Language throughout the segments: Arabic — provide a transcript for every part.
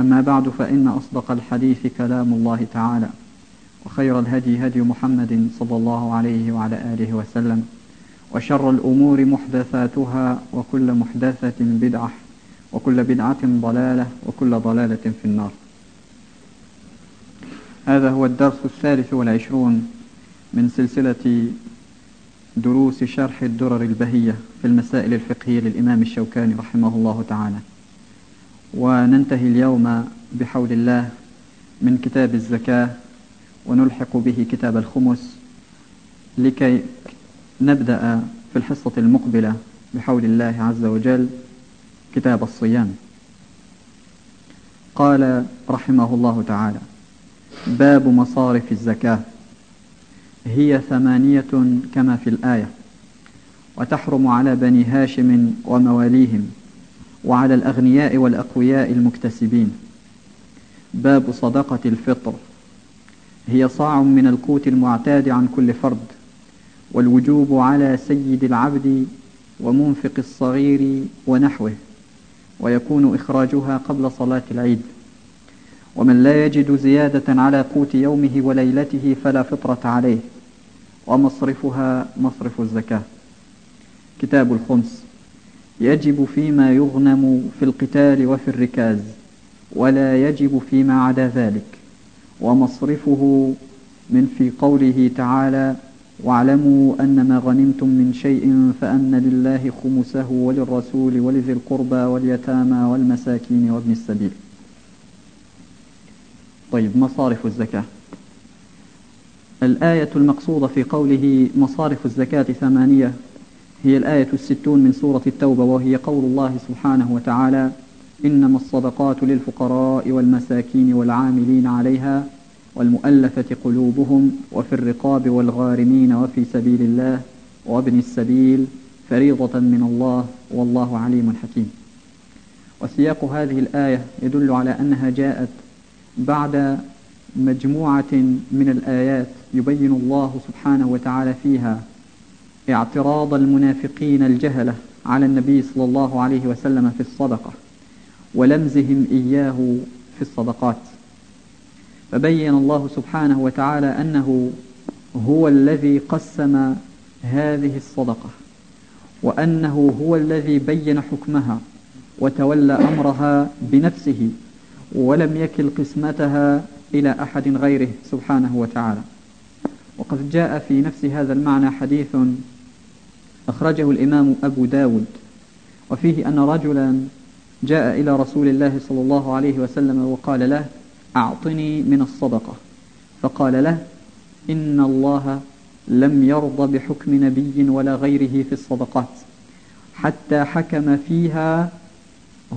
أما بعد فإن أصدق الحديث كلام الله تعالى وخير الهدي هدي محمد صلى الله عليه وعلى آله وسلم وشر الأمور محدثاتها وكل محدثة بدعة وكل بدعة ضلالة وكل ضلالة في النار. هذا هو الدرس الثالث والعشرون من سلسلة دروس شرح الدرر البهية في المسائل الفقهية للإمام الشوكاني رحمه الله تعالى. وننتهي اليوم بحول الله من كتاب الزكاة ونلحق به كتاب الخمس لكي نبدأ في الحصة المقبلة بحول الله عز وجل كتاب الصيام. قال رحمه الله تعالى باب مصارف الزكاة. هي ثمانية كما في الآية وتحرم على بني هاشم ومواليهم وعلى الأغنياء والأقوياء المكتسبين. باب صدقة الفطر. هي صاع من القوت المعتاد عن كل فرد والوجوب على سيد العبد ومنفق الصغير ونحوه ويكون إخراجها قبل صلاة العيد. ومن لا يجد زيادة على قوت يومه وليلته فلا فطرة عليه ومصرفها مصرف الزكاة. كتاب الخمس يجب فيما يغنم في القتال وفي الركاز ولا يجب فيما عدا ذلك ومصرفه من في قوله تعالى واعلموا أن ما غنمتم من شيء فأن لله خمسه وللرسول ولذي القربى واليتامى والمساكين وابن السبيل. طيب مصارف الزكاة. الآية المقصودة في قوله مصارف الزكاة ثمانية هي الآية الستون من سورة التوبة وهي قول الله سبحانه وتعالى إنما الصدقات للفقراء والمساكين والعاملين عليها والمؤلفة قلوبهم وفي الرقاب والغارمين وفي سبيل الله وابن السبيل فريضة من الله والله عليم حكيم. وسياق هذه الآية يدل على أنها جاءت بعد مجموعة من الآيات يبين الله سبحانه وتعالى فيها اعتراض المنافقين الجهلة على النبي صلى الله عليه وسلم في الصدقة ولمزهم إياه في الصدقات. فبين الله سبحانه وتعالى أنه هو الذي قسم هذه الصدقة وأنه هو الذي بين حكمها وتولى أمرها بنفسه ولم يكل قسمتها إلى أحد غيره سبحانه وتعالى. وقد جاء في نفس هذا المعنى حديث أخرجه الإمام أبو داود. وفيه أن رجلا جاء إلى رسول الله صلى الله عليه وسلم وقال له أعطني من الصدقة. فقال له إن الله لم يرضى بحكم نبي ولا غيره في الصدقات حتى حكم فيها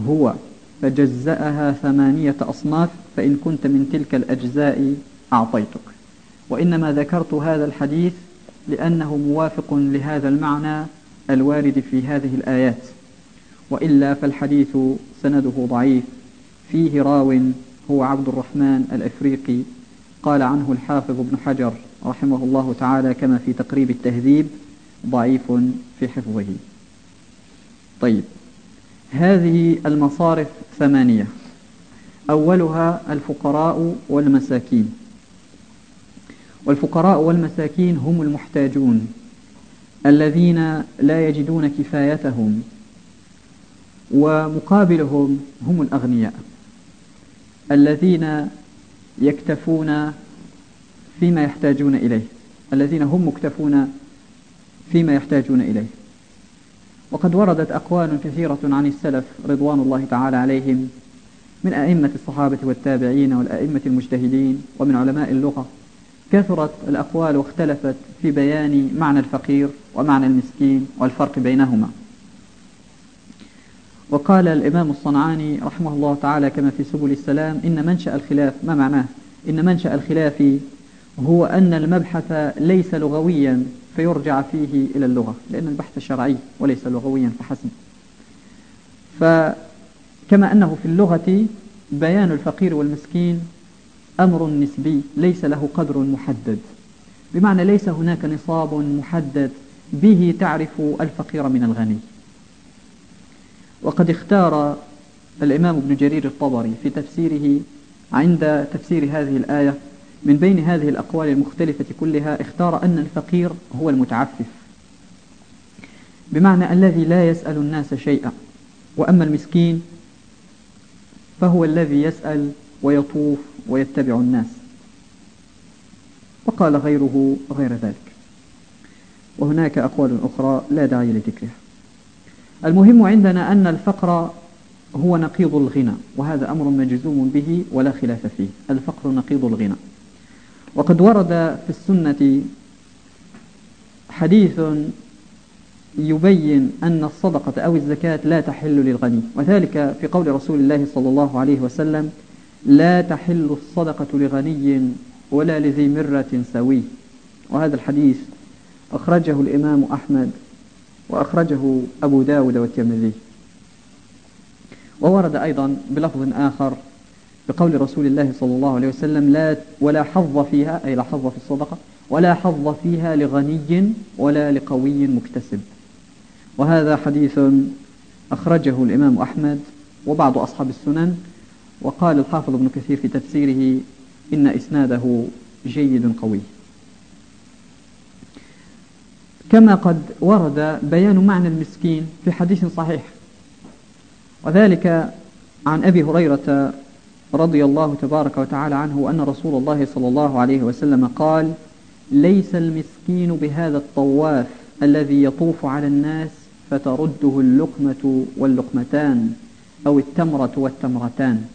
هو فجزأها ثمانية أصناف فإن كنت من تلك الأجزاء أعطيتك. وإنما ذكرت هذا الحديث لأنه موافق لهذا المعنى الوارد في هذه الآيات. وإلا فالحديث سنده ضعيف. فيه راو هو عبد الرحمن الأفريقي. قال عنه الحافظ ابن حجر رحمه الله تعالى كما في تقريب التهذيب ضعيف في حفظه. طيب هذه المصارف ثمانية. أولها الفقراء والمساكين. والفقراء والمساكين هم المحتاجون الذين لا يجدون كفايتهم ومقابلهم هم الأغنياء الذين يكتفون فيما يحتاجون إليه الذين هم مكتفون فيما يحتاجون إليه. وقد وردت أقوال كثيرة عن السلف رضوان الله تعالى عليهم من أئمة الصحابة والتابعين والأئمة المجتهدين ومن علماء اللغة. كثرت الأقوال واختلفت في بيان معنى الفقير ومعنى المسكين والفرق بينهما. وقال الإمام الصنعاني رحمه الله تعالى كما في سبل السلام إن منشأ الخلاف ما معناه؟ إن منشأ الخلاف هو أن المبحث ليس لغويا فيرجع فيه إلى اللغة لأن البحث شرعي وليس لغويا فحسب. فكما أنه في اللغة بيان الفقير والمسكين أمر نسبي ليس له قدر محدد. بمعنى ليس هناك نصاب محدد به تعرف الفقير من الغني. وقد اختار الإمام ابن جرير الطبري في تفسيره عند تفسير هذه الآية من بين هذه الأقوال المختلفة كلها اختار أن الفقير هو المتعفف. بمعنى الذي لا يسأل الناس شيئا. وأما المسكين فهو الذي يسأل ويطوف ويتبع الناس. وقال غيره غير ذلك. وهناك أقوال أخرى لا داعي لذكرها. المهم عندنا أن الفقر هو نقيض الغنى وهذا أمر مجزوم به ولا خلاف فيه. الفقر نقيض الغنى. وقد ورد في السنة حديث يبين أن الصدقة أو الزكاة لا تحل للغني وذلك في قول رسول الله صلى الله عليه وسلم لا تحل الصدقة لغني ولا لذي مرة سوي. وهذا الحديث أخرجه الإمام أحمد وأخرجه أبو داود والترمذي. وورد أيضا بلفظ آخر بقول رسول الله صلى الله عليه وسلم لا ولا حظ فيها أي لا حظ في الصدقة ولا حظ فيها لغني ولا لقوي مكتسب. وهذا حديث أخرجه الإمام أحمد وبعض أصحاب السنن وقال الحافظ ابن كثير في تفسيره إن إسناده جيد قوي. كما قد ورد بيان معنى المسكين في حديث صحيح وذلك عن أبي هريرة رضي الله تبارك وتعالى عنه أن رسول الله صلى الله عليه وسلم قال ليس المسكين بهذا الطواف الذي يطوف على الناس فترده اللقمة واللقمتان أو التمرة والتمرتان.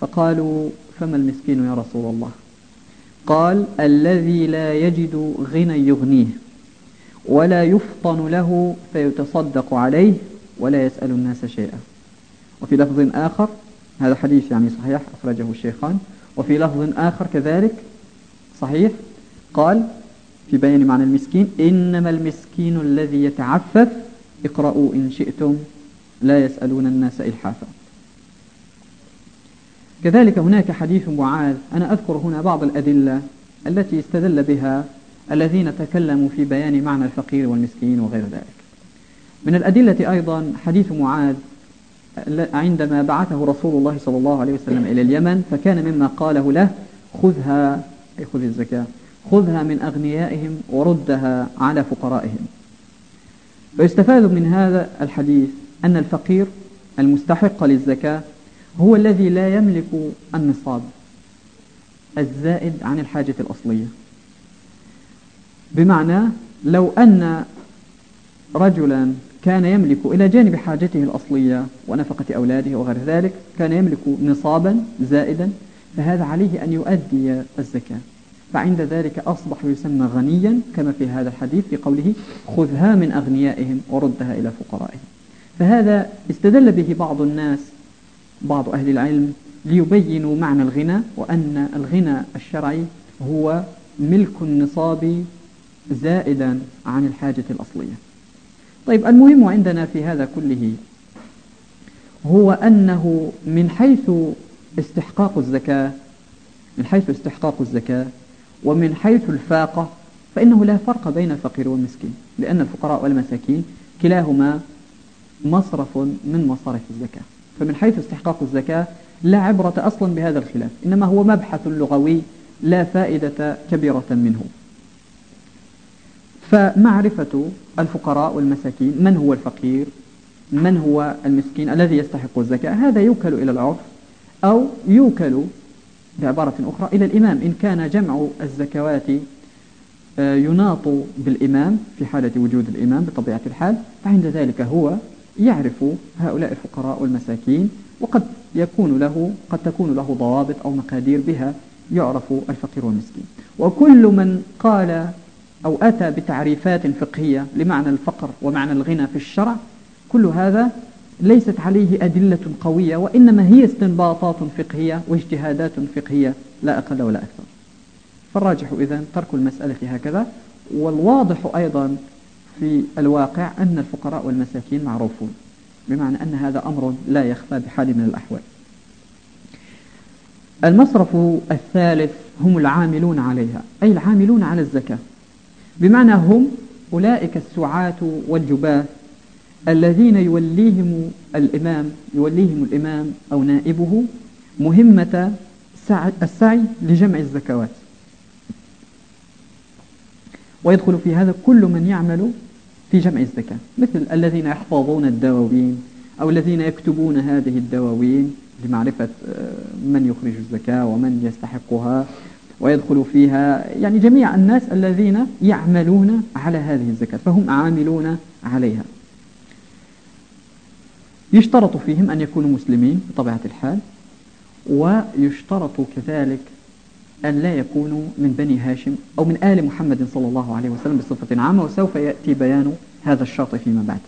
فقالوا فما المسكين يا رسول الله؟ قال الذي لا يجد غنى يغنيه ولا يفطن له فيتصدق عليه ولا يسأل الناس شيئا. وفي لفظ آخر هذا حديث يعني صحيح أخرجه الشيخان. وفي لفظ آخر كذلك صحيح قال في بيان معنى المسكين إنما المسكين الذي يتعفف اقرأوا إن شئتم لا يسألون الناس إلحافا. كذلك هناك حديث معاذ. أنا أذكر هنا بعض الأدلة التي استدل بها الذين تكلموا في بيان معنى الفقير والمسكين وغير ذلك. من الأدلة أيضا حديث معاذ عندما بعثه رسول الله صلى الله عليه وسلم إلى اليمن فكان مما قاله له خذها أي خذ الزكاة خذها من أغنيائهم وردها على فقرائهم. ويستفاد من هذا الحديث أن الفقير المستحق للزكاة هو الذي لا يملك النصاب الزائد عن الحاجة الأصلية. بمعنى لو أن رجلا كان يملك إلى جانب حاجته الأصلية ونفقة أولاده وغير ذلك كان يملك نصابا زائدا فهذا عليه أن يؤدي الزكاة. فعند ذلك أصبح يسمى غنيا كما في هذا الحديث في قوله خذها من أغنيائهم وردها إلى فقرائهم. فهذا استدل به بعض الناس بعض أهل العلم ليبينوا معنى الغنى وأن الغنى الشرعي هو ملك النصاب زائدا عن الحاجة الأصلية. طيب المهم عندنا في هذا كله هو أنه من حيث استحقاق الزكاة من حيث استحقاق الزكاة ومن حيث الفاقة فإنه لا فرق بين الفقير والمسكين لأن الفقراء والمساكين كلاهما مصرف من مصارف الزكاة. فمن حيث استحقاق الزكاة لا عبرة أصلا بهذا الخلاف إنما هو مبحث لغوي لا فائدة كبيرة منه. فمعرفة الفقراء والمساكين من هو الفقير؟ من هو المسكين الذي يستحق الزكاة؟ هذا يوكل إلى العرف أو يوكل بعبارة أخرى إلى الإمام. إن كان جمع الزكوات آه، يناط بالإمام في حالة وجود الإمام بطبيعة الحال فعند ذلك هو يعرف هؤلاء الفقراء والمساكين وقد يكون له قد تكون له ضوابط أو مقادير بها يعرف الفقير والمسكين. وكل من قال أو أتى بتعريفات فقهية لمعنى الفقر ومعنى الغنى في الشرع كل هذا ليست عليه أدلة قوية وإنما هي استنباطات فقهية واجتهادات فقهية لا أقل ولا أكثر. فالراجح إذن ترك المسألة هكذا والواضح أيضا في الواقع أن الفقراء والمساكين معروفون بمعنى أن هذا أمر لا يخفى بحال من الأحوال. المصرف الثالث هم العاملون عليها أي العاملون على الزكاة. بمعنى هم أولئك السعاة والجباه الذين يوليهم الإمام يوليهم الإمام أو نائبه مهمة السعي لجمع الزكوات. ويدخل في هذا كل من يعمل في جمع الزكاة مثل الذين يحفظون الدواوين أو الذين يكتبون هذه الدواوين لمعرفة آه، من يخرج الزكاة ومن يستحقها ويدخل فيها يعني جميع الناس الذين يعملون على هذه الزكاة فهم عاملون عليها. يشترط فيهم أن يكونوا مسلمين بطبيعة الحال ويشترط كذلك أن لا يكونوا من بني هاشم أو من آل محمد صلى الله عليه وسلم بصفة عامة وسوف يأتي بيان هذا الشرط فيما بعد.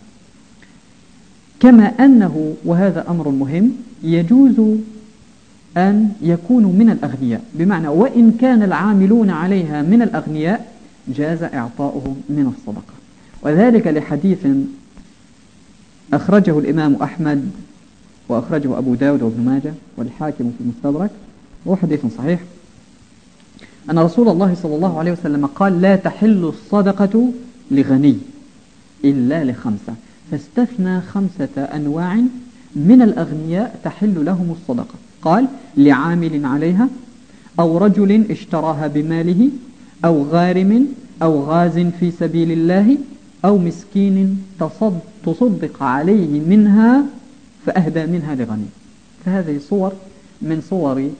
كما أنه وهذا أمر مهم يجوز أن يكونوا من الأغنياء. بمعنى وإن كان العاملون عليها من الأغنياء جاز إعطاؤهم من الصدقة. وذلك لحديث أخرجه الإمام أحمد وأخرجه أبو داود وابن ماجه والحاكم في المستدرك وهو حديث صحيح. أن رسول الله صلى الله عليه وسلم قال لا تحل الصدقة لغني إلا لخمسة. فاستثنى خمسة أنواع من الأغنياء تحل لهم الصدقة. قال لعامل عليها أو رجل اشتراها بماله أو غارم أو غاز في سبيل الله أو مسكين تصدق عليه منها فأهدى منها لغني. فهذه صور من صور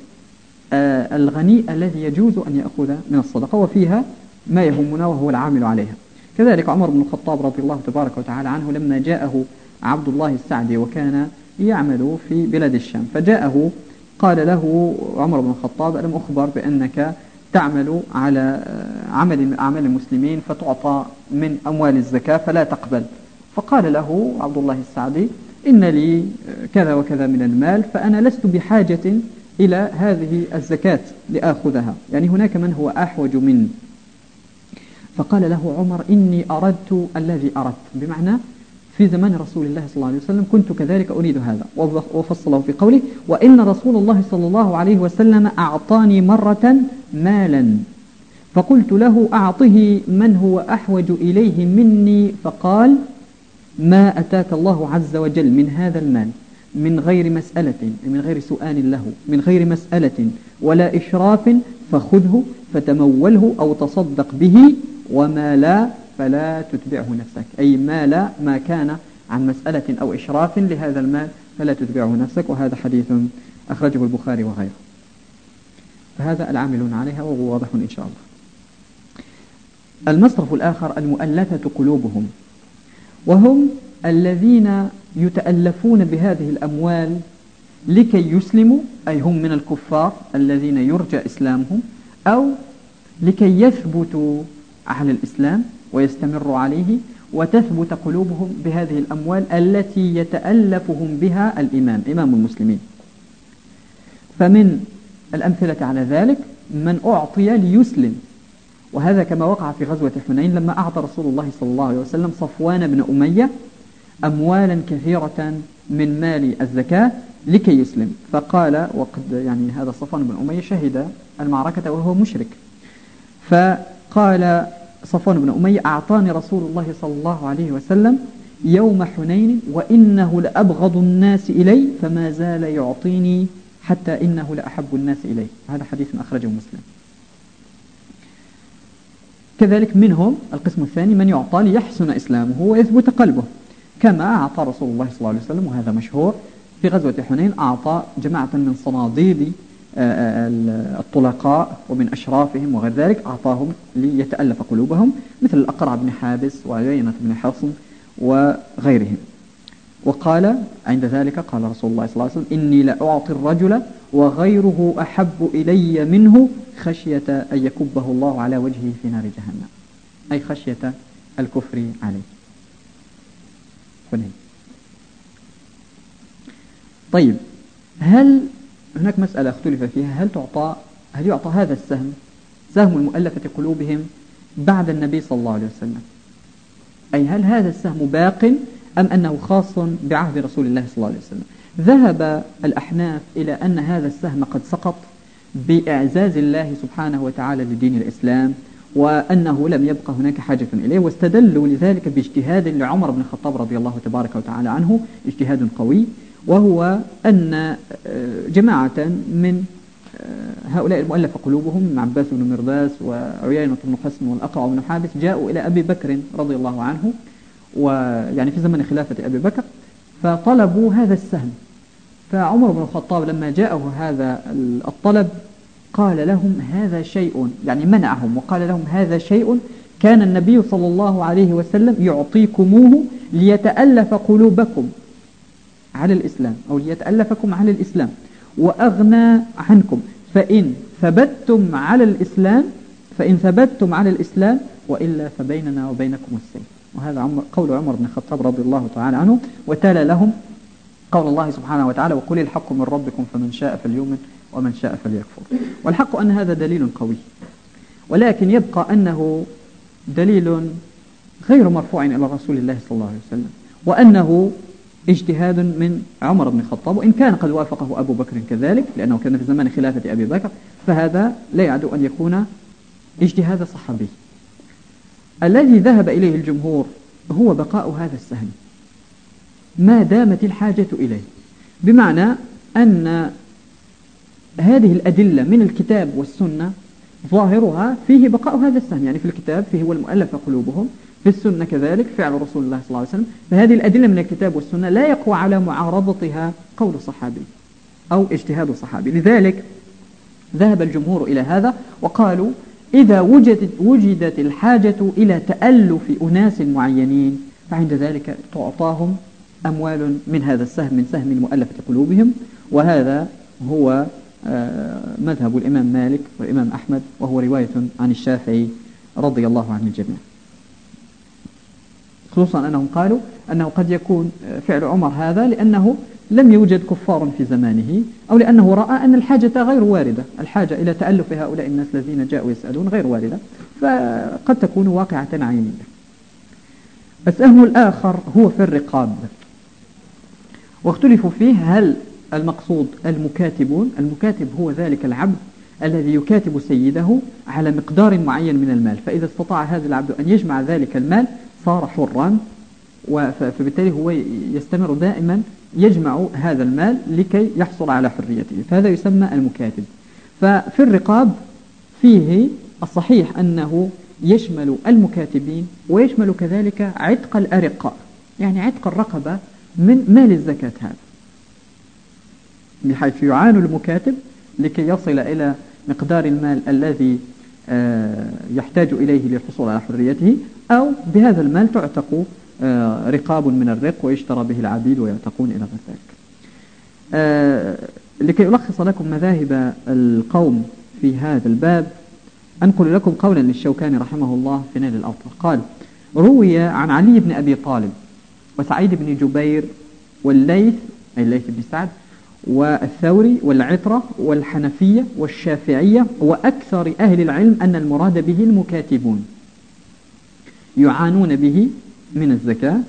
الغني الذي يجوز أن يأخذ من الصدقة وفيها ما يهمنا وهو العامل عليها. كذلك عمر بن الخطاب رضي الله تبارك وتعالى عنه لما جاءه عبد الله السعدي وكان يعمل في بلاد الشام فجاءه قال له عمر بن الخطاب ألم أخبر بأنك تعمل على آه، عمل أعمال المسلمين فتعطى من أموال الزكاة فلا تقبل. فقال له عبد الله السعدي إن لي آه، كذا وكذا من المال فأنا لست بحاجة إلى هذه الزكاة لآخذها. يعني هناك من هو أحوج مني فقال له عمر إني أردت الذي أردت. بمعنى في زمان رسول الله صلى الله عليه وسلم كنت كذلك أريد هذا. وفصله في قوله وإن رسول الله صلى الله عليه وسلم أعطاني مرة مالا. فقلت له أعطه من هو أحوج إليه مني؟ فقال ما أتاك الله عز وجل من هذا المال. من غير مسألة من غير سؤال له من غير مسألة ولا إشراف فخذه فتموله أو تصدق به وما لا فلا تتبعه نفسك. أي ما لا ما كان عن مسألة أو إشراف لهذا المال فلا تتبعه نفسك. وهذا حديث أخرجه البخاري وغيره. فهذا العاملون عليها وهو واضح إن شاء الله. المصرف الآخر المؤلفة قلوبهم وهم الذين يتألفون بهذه الأموال لكي يسلموا أي هم من الكفار الذين يرجى إسلامهم أو لكي يثبتوا على الإسلام ويستمروا عليه وتثبت قلوبهم بهذه الأموال التي يتألفهم بها الإمام إمام المسلمين. فمن الأمثلة على ذلك من أعطي ليسلم. وهذا كما وقع في غزوة حنين لما أعطى رسول الله صلى الله عليه وسلم صفوان بن أمية أموالا كثيرة من مال الزكاة لكي يسلم. فقال وقد يعني هذا صفوان بن أمية شهد المعركة وهو مشرك. فقال صفوان بن أمية أعطاني رسول الله صلى الله عليه وسلم يوم حنين وإنه لأبغض الناس إلي فما زال يعطيني حتى إنه لأحب الناس إليه هذا حديث أخرجه مسلم. كذلك منهم القسم الثاني من يعطى ليحسن إسلامه ويثبت قلبه. كما أعطى رسول الله صلى الله عليه وسلم وهذا مشهور في غزوة حنين أعطى جماعة من صناديد الطلقاء ومن أشرافهم وغير ذلك أعطاهم ليتألف قلوبهم مثل الأقرع بن حابس وعيينة بن حصن وغيرهم. وقال عند ذلك قال رسول الله صلى الله عليه وسلم إني لأعطي الرجل وغيره أحب إلي منه خشية أن يكبه الله على وجهه في نار جهنم. أي خشية الكفر عليه. فنين. طيب هل هناك مسألة اختلف فيها؟ هل تعطى هل يعطى هذا السهم سهم المؤلفة قلوبهم بعد النبي صلى الله عليه وسلم؟ أي هل هذا السهم باق أم أنه خاص بعهد رسول الله صلى الله عليه وسلم؟ ذهب الأحناف إلى أن هذا السهم قد سقط بإعزاز الله سبحانه وتعالى لدين الإسلام وأنه لم يبقى هناك حاجة إليه واستدلوا لذلك باجتهاد لعمر بن الخطاب رضي الله تبارك وتعالى عنه اجتهاد قوي وهو أن آه، جماعة من آه، هؤلاء المؤلف قلوبهم عباس بن مرداس وعيينة بن حسن والأقرع بن حابس جاءوا إلى أبي بكر رضي الله عنه ويعني في زمن خلافة أبي بكر فطلبوا هذا السهم. فعمر بن الخطاب لما جاءه هذا الطلب قال لهم هذا شيء يعني منعهم وقال لهم هذا شيء كان النبي صلى الله عليه وسلم يعطيكموه ليتألف قلوبكم على الإسلام أو ليتألفكم على الإسلام وأغنى عنكم. فإن ثبتتم على الإسلام فإن ثبتتم على الإسلام وإلا فبيننا وبينكم السيف. وهذا عمر قول عمر بن الخطاب رضي الله تعالى عنه وتالى لهم قول الله سبحانه وتعالى وقل الحق من ربكم فمن شاء فليؤمن. ومن شاء فليكفر. والحق أن هذا دليل قوي. ولكن يبقى أنه دليل غير مرفوع إلى رسول الله صلى الله عليه وسلم وأنه اجتهاد من عمر بن الخطاب وإن كان قد وافقه أبو بكر كذلك لأنه كان في زمان خلافة أبي بكر فهذا لا يعد أن يكون اجتهاد صحابي. الذي ذهب إليه الجمهور هو بقاء هذا السهم. ما دامت الحاجة إليه. بمعنى أن هذه الأدلة من الكتاب والسنة ظاهرها فيه بقاء هذا السهم. يعني في الكتاب فيه هو المؤلف قلوبهم في السنة كذلك فعل رسول الله صلى الله عليه وسلم. فهذه الأدلة من الكتاب والسنة لا يقوى على معارضتها قول صحابي أو اجتهاد صحابي. لذلك ذهب الجمهور إلى هذا وقالوا إذا وجدت, وجدت الحاجة إلى تألف أناس معينين فعند ذلك تعطاهم أموال من هذا السهم من سهم المؤلفة قلوبهم. وهذا هو مذهب الإمام مالك والإمام أحمد وهو رواية عن الشافعي رضي الله عن الجميع خصوصا أنهم قالوا أنه قد يكون فعل عمر هذا لأنه لم يوجد كفار في زمانه أو لأنه رأى أن الحاجة غير واردة الحاجة إلى تألف هؤلاء الناس الذين جاءوا يسألون غير واردة فقد تكون واقعة عينية. السهم الآخر هو في الرقاب واختلفوا فيه هل المقصود المكاتبون المكاتب هو ذلك العبد الذي يكاتب سيده على مقدار معين من المال. فإذا استطاع هذا العبد أن يجمع ذلك المال صار حرا فبالتالي هو يستمر دائما يجمع هذا المال لكي يحصل على حريته. فهذا يسمى المكاتب. ففي الرقاب فيه الصحيح أنه يشمل المكاتبين ويشمل كذلك عتق الأرقاء يعني عتق الرقبة من مال الزكاة هذا. بحيث يعان المكاتب لكي يصل إلى مقدار المال الذي آه، يحتاج إليه للحصول على حريته أو بهذا المال تعتق آه، رقاب من الرق ويشترى به العبيد ويعتقون إلى غير ذلك آه، لكي ألخص لكم مذاهب القوم في هذا الباب أنقل لكم قولا للشوكاني رحمه الله في نيل الأوطار قال روي عن علي بن أبي طالب وسعيد بن جبير والليث أي الليث بن سعد والثوري والعطرة والحنفية والشافعية وأكثر أهل العلم أن المراد به المكاتبون. يعانون به من الزكاة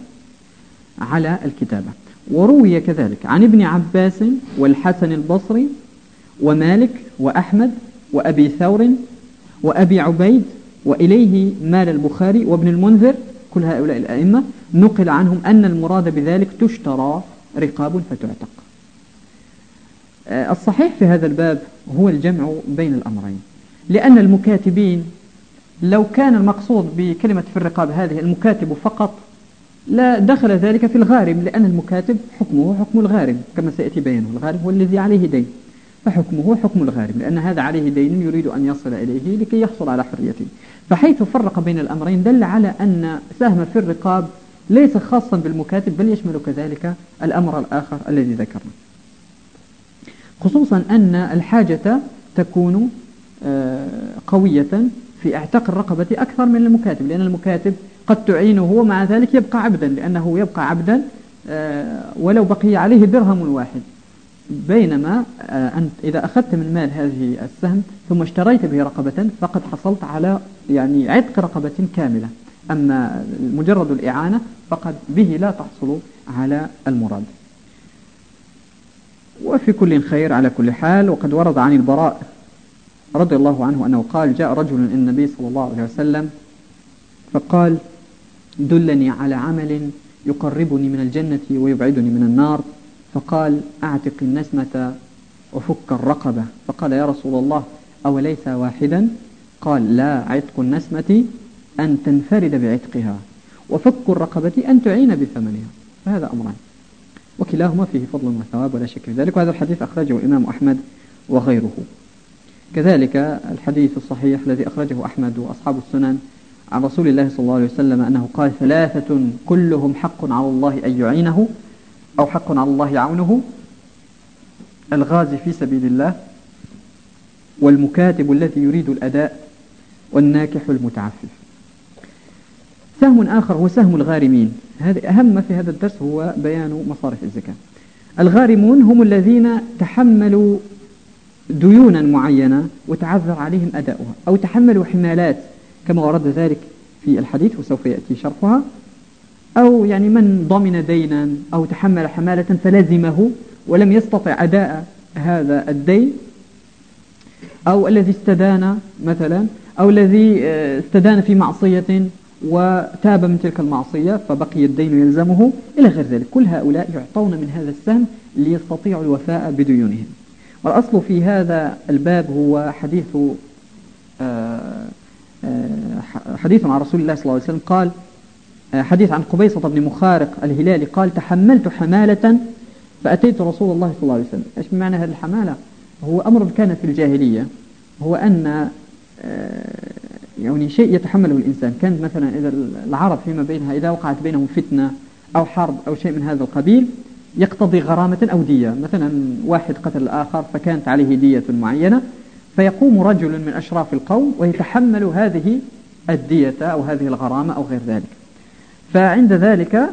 على الكتابة. وروي كذلك عن ابن عباس والحسن البصري ومالك وأحمد وأبي ثور وأبي عبيد وإليه مال البخاري وابن المنذر. كل هؤلاء الأئمة نقل عنهم أن المراد بذلك تشترى رقاب فتعتق. الصحيح في هذا الباب هو الجمع بين الأمرين. لأن المكاتبين لو كان المقصود بكلمة في الرقاب هذه المكاتب فقط لا دخل ذلك في الغارم لأن المكاتب حكمه حكم الغارم كما سيأتي بيانه. الغارم هو الذي عليه دين فحكمه حكم الغارم لأن هذا عليه دين يريد أن يصل إليه لكي يحصل على حريته. فحيث فرق بين الأمرين دل على أن سهم في الرقاب ليس خاصا بالمكاتب بل يشمل كذلك الأمر الآخر الذي ذكرنا. خصوصا أن الحاجة تكون آه، قوية في اعتاق الرقبة أكثر من المكاتب لأن المكاتب قد تعينه ومع ذلك يبقى عبدا لأنه يبقى عبدا آه، ولو بقي عليه درهم واحد. بينما آه، أنت إذا أخذت من مال هذه السهم ثم اشتريت به رقبة فقد حصلت على يعني عتق رقبة كاملة. أما مجرد الإعانة فقد به لا تحصل على المراد. وفي كل خير على كل حال. وقد ورد عن البراء رضي الله عنه أنه قال جاء رجل النبي صلى الله عليه وسلم فقال دلني على عمل يقربني من الجنة ويبعدني من النار. فقال أعتق النسمة وفك الرقبة. فقال يا رسول الله أوليس واحدا؟ قال لا عتق النسمة أن تنفرد بعتقها وفك الرقبة أن تعين بثمنها. فهذا أمران. وكلاهما فيه فضل وثواب ولا شك في ذلك وهذا الحديث أخرجه الإمام أحمد وغيره. كذلك الحديث الصحيح الذي أخرجه أحمد وأصحاب السنن عن رسول الله صلى الله عليه وسلم أنه قال ثلاثة كلهم حق على الله أن يعينه أو حق على الله عونه الغازي في سبيل الله والمكاتب الذي يريد الأداء والناكح المتعفف. سهم آخر هو سهم الغارمين. هذا أهم ما في هذا الدرس هو بيان مصارف الزكاة. الغارمون هم الذين تحملوا ديونا معينة وتعذر عليهم أداؤها أو تحملوا حمالات كما ورد ذلك في الحديث وسوف يأتي شرحها. أو يعني من ضمن دينا أو تحمل حمالة فلزمه ولم يستطع أداء هذا الدين. أو الذي استدان مثلا أو الذي آه، استدان في معصية وتاب من تلك المعصية فبقي الدين يلزمه. إلى غير ذلك كل هؤلاء يعطون من هذا السهم ليستطيعوا الوفاء بديونهم. والأصل في هذا الباب هو حديث آه، آه، حديث عن رسول الله صلى الله عليه وسلم قال آه، حديث عن قبيصة بن مخارق الهلالي قال تحملت حمالة فأتيت رسول الله صلى الله عليه وسلم. إيش معنى هذه الحمالة؟ هو أمر كان في الجاهلية هو أن يعني شيء يتحمله الإنسان. كانت مثلا إذا العرب فيما بينها إذا وقعت بينهم فتنة أو حرب أو شيء من هذا القبيل يقتضي غرامة أو دية. مثلا واحد قتل الآخر فكانت عليه دية معينة فيقوم رجل من أشراف القوم ويتحمل هذه الدية أو هذه الغرامة أو غير ذلك. فعند ذلك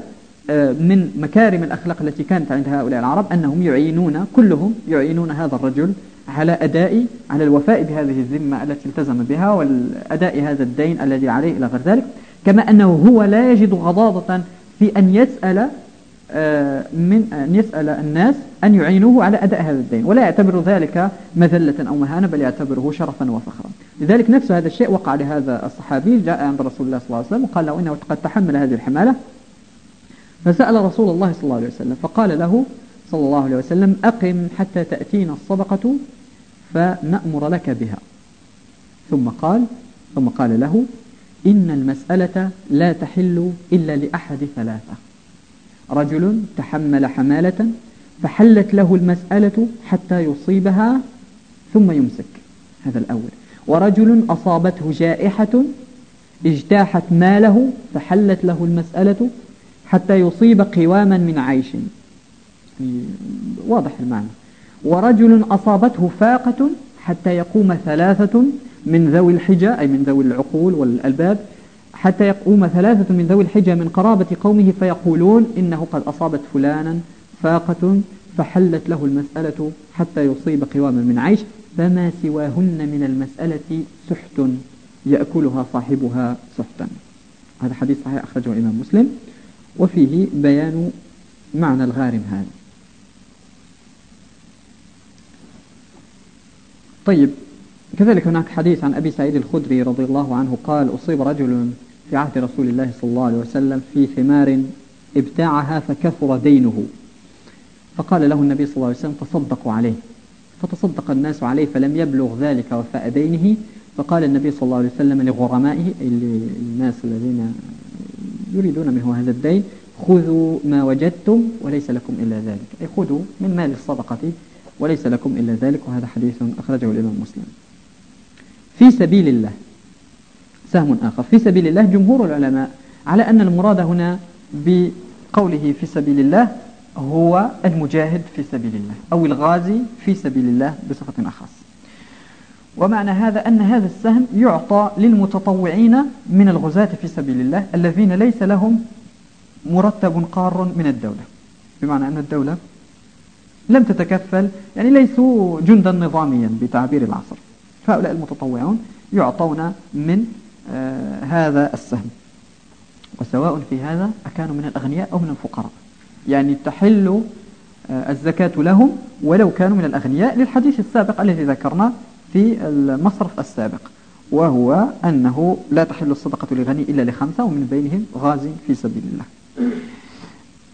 آه، من مكارم الأخلاق التي كانت عند هؤلاء العرب أنهم يعينون كلهم يعينون هذا الرجل على أداء على الوفاء بهذه الذمة التي التزم بها والأداء هذا الدين الذي عليه إلى غير ذلك كما أنه هو لا يجد غضاضة في أن يسأل آه، من أن يسأل الناس أن يعينوه على أداء هذا الدين ولا يعتبر ذلك مذلة أو مهانة بل يعتبره شرفا وفخرا. لذلك نفس هذا الشيء وقع لهذا الصحابي جاء عند رسول الله صلى الله عليه وسلم وقال له إنه قد تحمل هذه الحمالة. فسأل رسول الله صلى الله عليه وسلم فقال له صلى الله عليه وسلم أقم حتى تأتينا الصدقة فنأمر لك بها. ثم قال ثم قال له إن المسألة لا تحل إلا لأحد ثلاثة. رجل تحمل حمالة فحلت له المسألة حتى يصيبها ثم يمسك. هذا الأول. ورجل أصابته جائحة اجتاحت ماله فحلت له المسألة حتى يصيب قواما من عيش. يعني واضح المعنى. ورجل أصابته فاقة حتى يقوم ثلاثة من ذوي الحجة أي من ذوي العقول والألباب حتى يقوم ثلاثة من ذوي الحجة من قرابة قومه فيقولون إنه قد أصابت فلانا فاقة فحلت له المسألة حتى يصيب قواما من عيش. فما سواهن من المسألة سحت يأكلها صاحبها سحتا. هذا حديث صحيح أخرجه الإمام مسلم. وفيه بيان معنى الغارم هذا. طيب كذلك هناك حديث عن أبي سعيد الخدري رضي الله عنه قال أصيب رجل في عهد رسول الله صلى الله عليه وسلم في ثمار ابتاعها فكثر دينه. فقال له النبي صلى الله عليه وسلم تصدقوا عليه. فتصدق الناس عليه فلم يبلغ ذلك وفاء دينه. فقال النبي صلى الله عليه وسلم لغرمائه أي للناس الذين يريدون منه هذا الدين خذوا ما وجدتم وليس لكم إلا ذلك. أي خذوا من مال الصدقة وليس لكم إلا ذلك وهذا حديث أخرجه الإمام مسلم. في سبيل الله سهم آخر. في سبيل الله جمهور العلماء على أن المراد هنا بقوله في سبيل الله هو المجاهد في سبيل الله أو الغازي في سبيل الله بصفة أخص. ومعنى هذا أن هذا السهم يعطى للمتطوعين من الغزاة في سبيل الله الذين ليس لهم مرتب قار من الدولة. بمعنى أن الدولة لم تتكفل يعني ليسوا جندا نظاميا بتعبير العصر. فهؤلاء المتطوعون يعطون من آه هذا السهم. وسواء في هذا أكانوا من الأغنياء أو من الفقراء. يعني تحل آه الزكاة لهم ولو كانوا من الأغنياء للحديث السابق الذي ذكرنا في المصرف السابق. وهو أنه لا تحل الصدقة لغني إلا لخمسة ومن بينهم غازي في سبيل الله.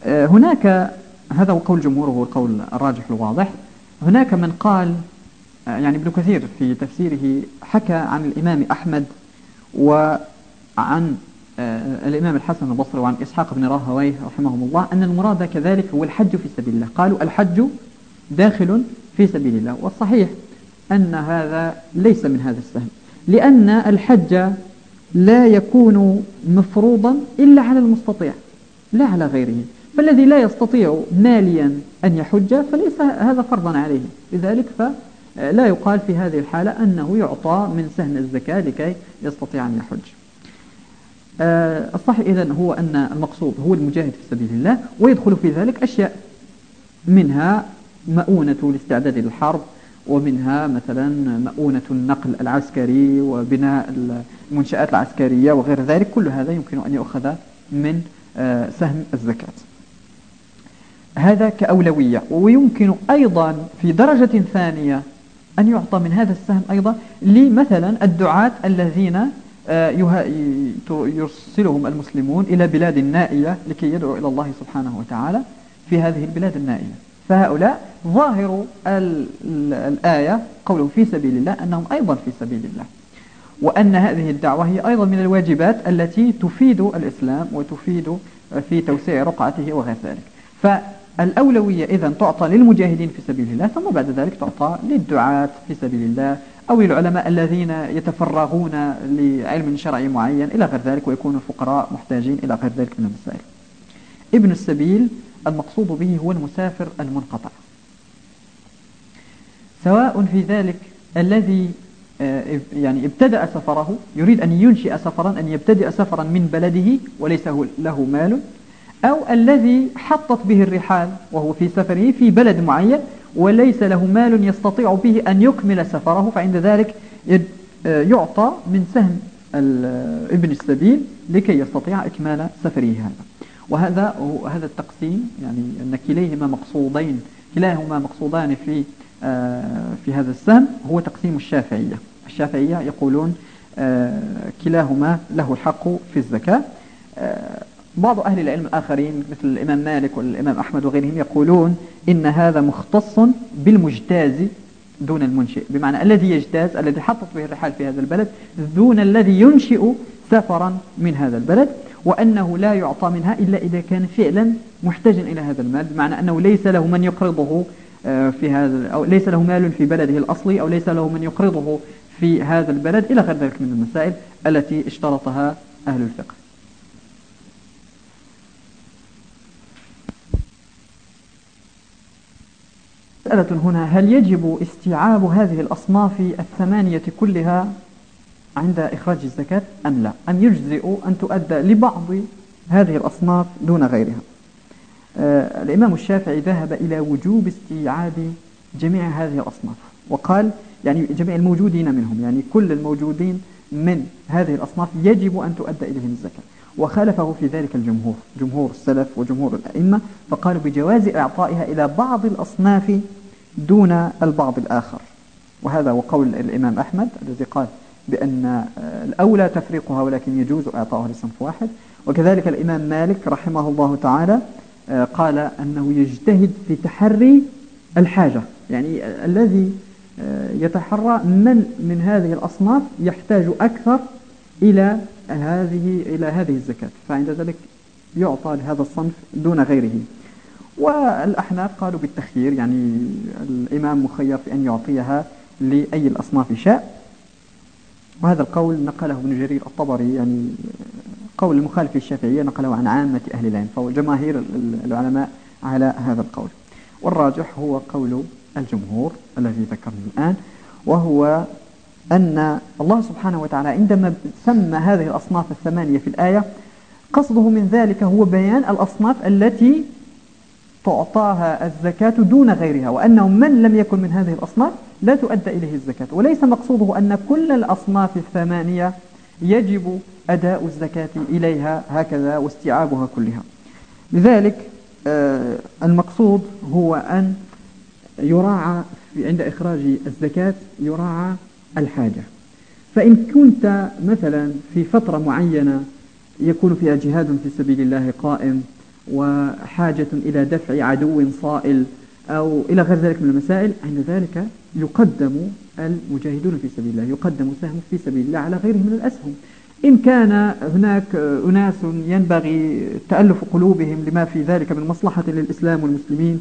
آه هناك هذا هو قول جمهور هو القول الراجح الواضح هناك من قال يعني ابن كثير في تفسيره حكى عن الإمام أحمد وعن آه، الإمام الحسن البصري وعن إسحاق بن راهويه رحمهم الله أن المراد كذلك هو الحج في سبيل الله. قالوا الحج داخل في سبيل الله والصحيح أن هذا ليس من هذا السهم لأن الحج لا يكون مفروضا إلا على المستطيع لا على غيره. فالذي لا يستطيع ماليا أن يحج فليس هذا فرضا عليه. لذلك فلا يقال في هذه الحالة أنه يعطى من سهم الزكاة لكي يستطيع أن يحج. آه، الصح إذن هو أن المقصود هو المجاهد في سبيل الله ويدخل في ذلك أشياء منها مؤونة الاستعداد للحرب ومنها مثلا مؤونة النقل العسكري وبناء المنشآت العسكرية وغير ذلك كل هذا يمكن أن يؤخذ من آه، سهم الزكاة. هذا كأولوية. ويمكن أيضا في درجة ثانية أن يعطى من هذا السهم أيضا لمثلا الدعاة الذين آه، يرسلهم المسلمون إلى بلاد نائية لكي يدعوا إلى الله سبحانه وتعالى في هذه البلاد النائية. فهؤلاء ظاهر الآية قوله في سبيل الله أنهم أيضا في سبيل الله. وأن هذه الدعوة هي أيضا من الواجبات التي تفيد الإسلام وتفيد في توسيع رقعته وغير ذلك. فالأولوية إذا تعطى للمجاهدين في سبيل الله ثم بعد ذلك تعطى للدعاة في سبيل الله أو العلماء الذين يتفرغون لعلم شرعي معين إلى غير ذلك ويكونوا الفقراء محتاجين إلى غير ذلك من المسائل. ابن السبيل المقصود به هو المسافر المنقطع. سواء في ذلك الذي آه، يعني ابتدأ سفره يريد أن ينشئ سفرا أن يبتدئ سفرا من بلده وليس له مال أو الذي حطت به الرحال وهو في سفره في بلد معين وليس له مال يستطيع به أن يكمل سفره فعند ذلك آه، يعطى من سهم ابن السبيل لكي يستطيع إكمال سفره هذا. وهذا هذا التقسيم يعني أن كليهما مقصودين كلاهما مقصودان في آه، في هذا السهم هو تقسيم الشافعية. الشافعية يقولون آه، كلاهما له الحق في الزكاة آه، بعض أهل العلم الآخرين مثل الإمام مالك والإمام أحمد وغيرهم يقولون إن هذا مختص بالمجتاز دون المنشئ. بمعنى الذي يجتاز الذي حطت به الرحال في هذا البلد دون الذي ينشئ سفرا من هذا البلد وأنه لا يعطى منها إلا إذا كان فعلا محتاجا إلى هذا المال. بمعنى أنه ليس له من يقرضه آه، في هذا أو ليس له مال في بلده الأصلي أو ليس له من يقرضه في هذا البلد إلى غير ذلك من المسائل التي اشترطها أهل الفقه. مسألة هنا هل يجب استيعاب هذه الأصناف الثمانية كلها عند إخراج الزكاة أم لا؟ أم يجزئ أن تؤدى لبعض هذه الأصناف دون غيرها؟ آه الإمام الشافعي ذهب إلى وجوب استيعاب جميع هذه الأصناف وقال يعني جميع الموجودين منهم يعني كل الموجودين من هذه الأصناف يجب أن تؤدى إليهم الزكاة. وخالفه في ذلك الجمهور جمهور السلف وجمهور الأئمة فقالوا بجواز إعطائها إلى بعض الأصناف دون البعض الآخر. وهذا هو قول الإمام أحمد الذي قال بأن آه، الأولى تفريقها ولكن يجوز إعطاؤها لصنف واحد. وكذلك الإمام مالك رحمه الله تعالى آه، قال أنه يجتهد في تحري الحاجة. يعني الذي آه، يتحرى من من هذه الأصناف يحتاج أكثر إلى هذه إلى هذه الزكاة فعند ذلك يعطى لهذا الصنف دون غيره. والأحناف قالوا بالتخيير يعني الإمام مخير في أن يعطيها لأي الأصناف شاء. وهذا القول نقله ابن جرير الطبري يعني قول المخالف للشافعية نقله عن عامة أهل العلم فجماهير العلماء على هذا القول. والراجح هو قول الجمهور الذي ذكرنا الآن وهو أن الله سبحانه وتعالى عندما سمى هذه الأصناف الثمانية في الآية قصده من ذلك هو بيان الأصناف التي تعطاها الزكاة دون غيرها وأنه من لم يكن من هذه الأصناف لا تؤدى إليه الزكاة. وليس مقصوده أن كل الأصناف الثمانية يجب أداء الزكاة إليها هكذا واستيعابها كلها. لذلك آه، المقصود هو أن يراعى عند إخراج الزكاة يراعى الحاجة. فإن كنت مثلا في فترة معينة يكون فيها جهاد في سبيل الله قائم وحاجة إلى دفع عدو صائل أو إلى غير ذلك من المسائل عند ذلك يقدم المجاهدون في سبيل الله يقدم سهم في سبيل الله على غيره من الأسهم. إن كان هناك أناس ينبغي تألف قلوبهم لما في ذلك من مصلحة للإسلام والمسلمين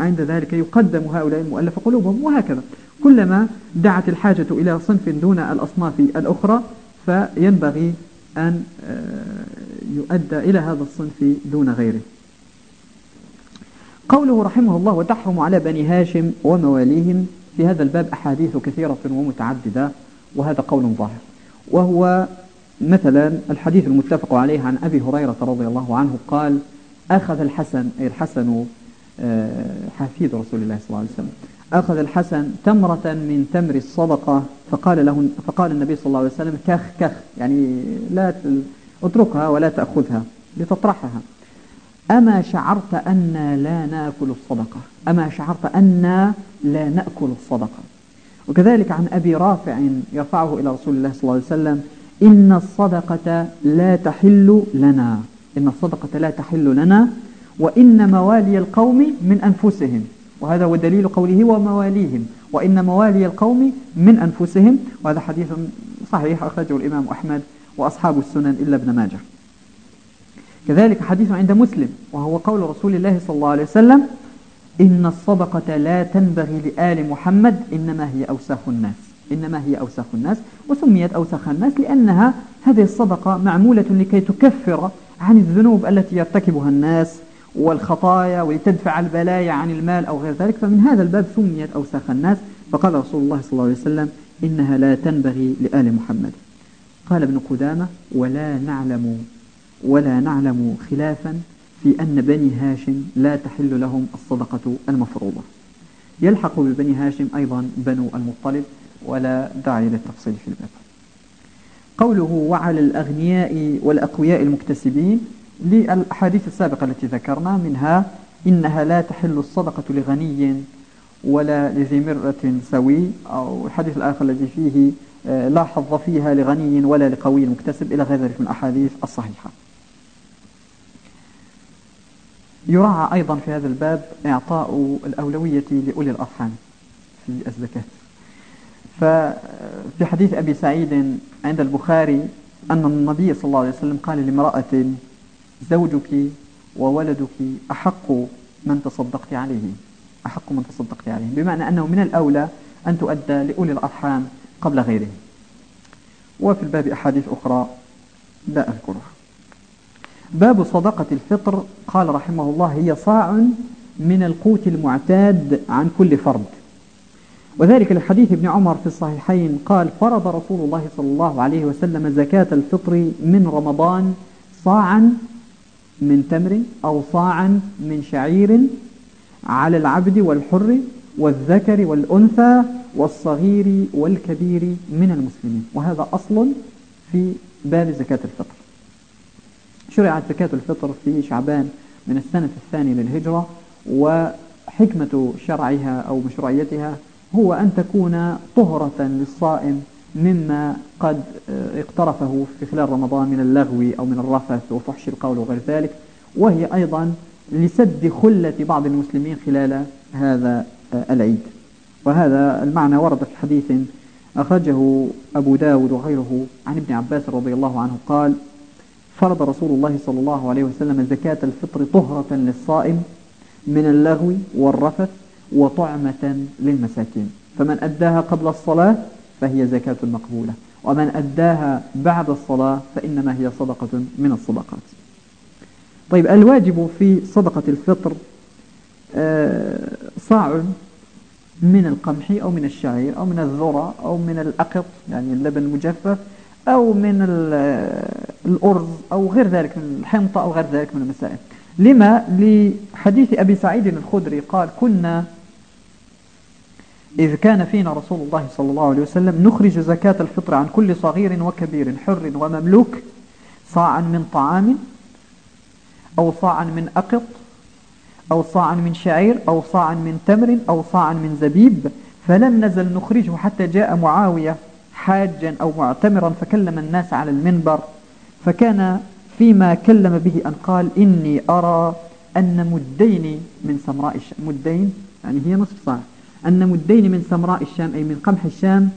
عند ذلك يقدم هؤلاء المؤلف قلوبهم وهكذا. كلما دعت الحاجة إلى صنف دون الأصناف الأخرى فينبغي أن آه، يؤدى إلى هذا الصنف دون غيره. قوله رحمه الله وتحرم على بني هاشم ومواليهم في هذا الباب أحاديث كثيرة ومتعددة وهذا قول ظاهر. وهو مثلا الحديث المتفق عليه عن أبي هريرة رضي الله عنه قال أخذ الحسن أي الحسن آه، حفيد رسول الله صلى الله عليه وسلم. أخذ الحسن تمرة من تمر الصدقة فقال له فقال النبي صلى الله عليه وسلم كخ كخ يعني لا اتركها ولا تأخذها لتطرحها. أما شعرت أن لا نأكل الصدقة أما شعرت أن لا نأكل الصدقة. وكذلك عن أبي رافع يرفعه إلى رسول الله صلى الله عليه وسلم إن الصدقة لا تحل لنا إن الصدقة لا تحل لنا وإن موالي القوم من أنفسهم. وهذا هو دليل قوله ومواليهم وإن موالي القوم من أنفسهم. وهذا حديث صحيح أخرجه الإمام أحمد وأصحاب السنن إلا ابن ماجه. كذلك حديث عند مسلم وهو قول رسول الله صلى الله عليه وسلم إن الصدقة لا تنبغي لآل محمد إنما هي أوساخ الناس إنما هي أوساخ الناس وسميت أوساخ الناس لأنها هذه الصدقة معمولة لكي تكفر عن الذنوب التي يرتكبها الناس. والخطايا ولتدفع البلايا عن المال أو غير ذلك فمن هذا الباب سميت أوساخ الناس. فقال رسول الله صلى الله عليه وسلم إنها لا تنبغي لآل محمد. قال ابن قدامة ولا نعلم ولا نعلم خلافا في أن بني هاشم لا تحل لهم الصدقة المفروضة. يلحق ببني هاشم أيضا بنو المطلب ولا داعي للتفصيل في الباب. قوله وعلى الأغنياء والأقوياء المكتسبين للأحاديث السابقة التي ذكرنا منها إنها لا تحل الصدقة لغني ولا لذي مرة سوي أو الحديث الآخر الذي فيه آه، لا حظ فيها لغني ولا لقوي مكتسب إلى غير ذلك من الأحاديث الصحيحة. يراعى أيضا في هذا الباب إعطاء الأولوية لأولي الأرحام في الزكاة. ففي حديث أبي سعيد عند البخاري أن النبي صلى الله عليه وسلم قال لامرأة زوجك وولدك أحق من تصدقت عليه أحق من تصدقت عليه بمعنى أنه من الأولى أن تؤدى لأولي الأرحام قبل غيرهم وفي الباب أحاديث أخرى لا أذكرها. باب صدقة الفطر قال رحمه الله هي صاع من القوت المعتاد عن كل فرد. وذلك لحديث ابن عمر في الصحيحين قال فرض رسول الله صلى الله عليه وسلم زكاة الفطر من رمضان صاعا من تمر أو صاعا من شعير على العبد والحر والذكر والأنثى والصغير والكبير من المسلمين. وهذا أصل في باب زكاة الفطر. شرعت زكاة الفطر في شعبان من السنة الثانية للهجرة وحكمة شرعها أو مشروعيتها هو أن تكون طهرة للصائم مما قد اقترفه في خلال رمضان من اللغو أو من الرفث وفحش القول وغير ذلك وهي أيضا لسد خلة بعض المسلمين خلال هذا العيد. وهذا المعنى ورد في حديث أخرجه أبو داود وغيره عن ابن عباس رضي الله عنه قال فرض رسول الله صلى الله عليه وسلم زكاة الفطر طهرة للصائم من اللغو والرفث وطعمة للمساكين. فمن أداها قبل الصلاة فهي زكاة مقبولة. ومن أداها بعد الصلاة فإنما هي صدقة من الصدقات. طيب الواجب في صدقة الفطر آه، صاع من القمح أو من الشعير أو من الذرة أو من الأقط يعني اللبن المجفف أو من الأرز أو غير ذلك من الحنطة أو غير ذلك من المسائل. لما؟ لحديث أبي سعيد الخدري قال كنا إذ كان فينا رسول الله صلى الله عليه وسلم نخرج زكاة الفطر عن كل صغير وكبير حر ومملوك صاعا من طعام أو صاعا من أقط أو صاعا من شعير أو صاعا من تمر أو صاعا من زبيب. فلم نزل نخرجه حتى جاء معاوية حاجا أو معتمرا فكلم الناس على المنبر. فكان فيما كلم به أن قال إني أرى أن مدين من سمراء الشام مدين يعني هي نصف صاع. أن مدين من سمراء الشام أي من قمح الشام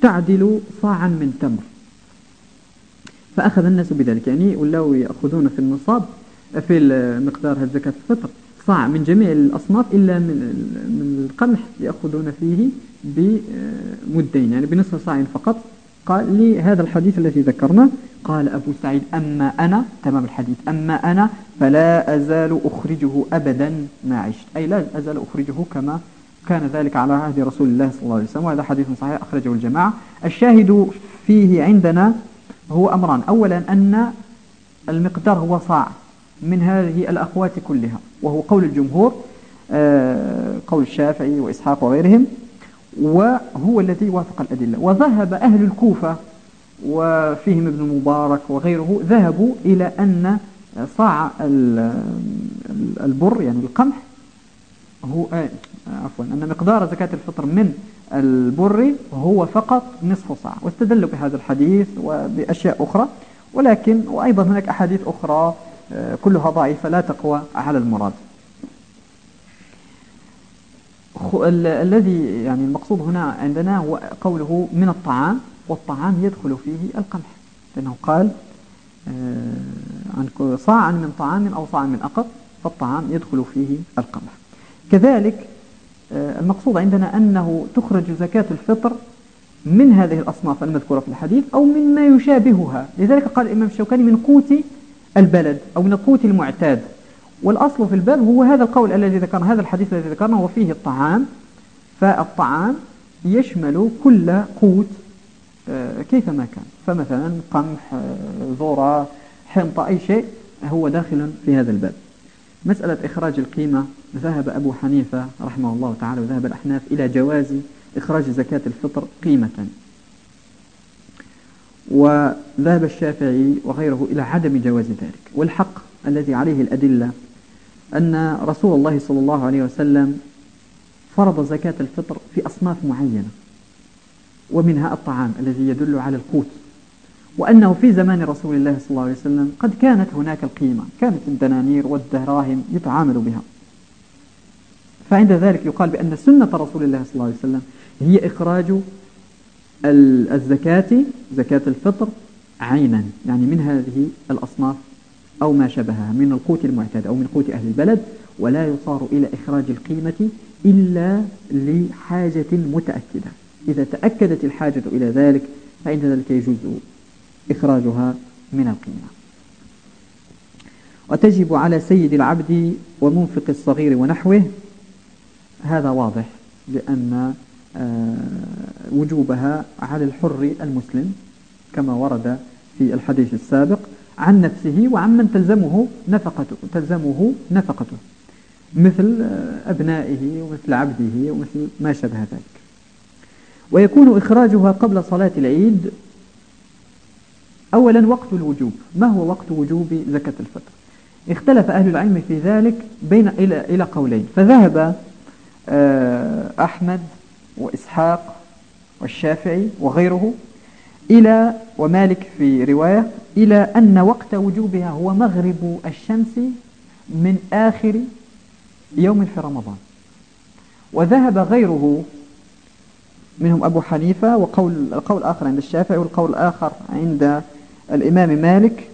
تعدل صاعا من تمر. فأخذ الناس بذلك. يعني ولاو يأخذون في النصاب في مقدار زكاة الفطر صاع من جميع الأصناف إلا من من القمح يأخذون فيه بمدين يعني بنصف صاع فقط. قال لي هذا الحديث الذي ذكرنا. قال أبو سعيد أما أنا تمام الحديث. أما أنا فلا أزال أخرجه أبدا ما عشت. أي لا أزال أخرجه كما كان ذلك على عهد رسول الله صلى الله عليه وسلم. وهذا حديث صحيح أخرجه الجماعة. الشاهد فيه عندنا هو أمران. أولا أن المقدار هو صاع من هذه الأخوات كلها وهو قول الجمهور آه، قول الشافعي وإسحاق وغيرهم. وهو الذي وافق الأدلة. وذهب أهل الكوفة وفيهم ابن مبارك وغيره ذهبوا إلى أن صاع البر يعني القمح هو آه، عفوا أن مقدار زكاة الفطر من البر هو فقط نصف صاع. واستدلوا بهذا الحديث وبأشياء أخرى ولكن وأيضا هناك أحاديث أخرى آه، كلها ضعيفة لا تقوى على المراد. الذي يعني المقصود هنا عندنا هو قوله من الطعام والطعام يدخل فيه القمح. لأنه قال آه، عن صاعا من طعام أو صاعا من أقط فالطعام يدخل فيه القمح. كذلك آه، المقصود عندنا أنه تخرج زكاة الفطر من هذه الأصناف المذكورة في الحديث أو من ما يشابهها. لذلك قال الإمام الشوكاني من قوت البلد أو من القوت المعتاد. والأصل في الباب هو هذا القول الذي ذكرنا هذا الحديث الذي ذكرنا وفيه الطعام. فالطعام يشمل كل قوت آه، كيفما كان. فمثلا قمح آه، ذرة حنطة أي شيء هو داخل في هذا الباب. مسألة إخراج القيمة ذهب أبو حنيفة رحمه الله تعالى وذهب الأحناف إلى جواز إخراج زكاة الفطر قيمة. وذهب الشافعي وغيره إلى عدم جواز ذلك. والحق الذي عليه الأدلة أن رسول الله صلى الله عليه وسلم فرض زكاة الفطر في أصناف معينة ومنها الطعام الذي يدل على القوت. وأنه في زمان رسول الله صلى الله عليه وسلم قد كانت هناك القيمة كانت الدنانير والدراهم يتعامل بها. فعند ذلك يقال بأن سنة رسول الله صلى الله عليه وسلم هي إخراج الزكاة زكاة الفطر عينا يعني من هذه الأصناف أو ما شبهها من القوت المعتاد أو من قوت أهل البلد ولا يصار إلى إخراج القيمة إلا لحاجة متأكدة. إذا تأكدت الحاجة إلى ذلك فإن ذلك يجوز إخراجها من القيمة. وتجب على سيد العبد ومنفق الصغير ونحوه هذا واضح لأن آه، وجوبها على الحر المسلم كما ورد في الحديث السابق. عن نفسه وعن من تلزمه نفقته تلزمه نفقته. مثل آه، أبنائه ومثل عبده ومثل ما شبه ذلك. ويكون إخراجها قبل صلاة العيد أولا وقت الوجوب. ما هو وقت وجوب زكاة الفطر؟ اختلف أهل العلم في ذلك بين إلى إلى قولين. فذهب آه، أحمد وإسحاق والشافعي وغيره إلى ومالك في رواية إلى أن وقت وجوبها هو مغرب الشمس من آخر يوم في رمضان. وذهب غيره منهم أبو حنيفة وقول القول الآخر عند الشافعي والقول الآخر عند الإمام مالك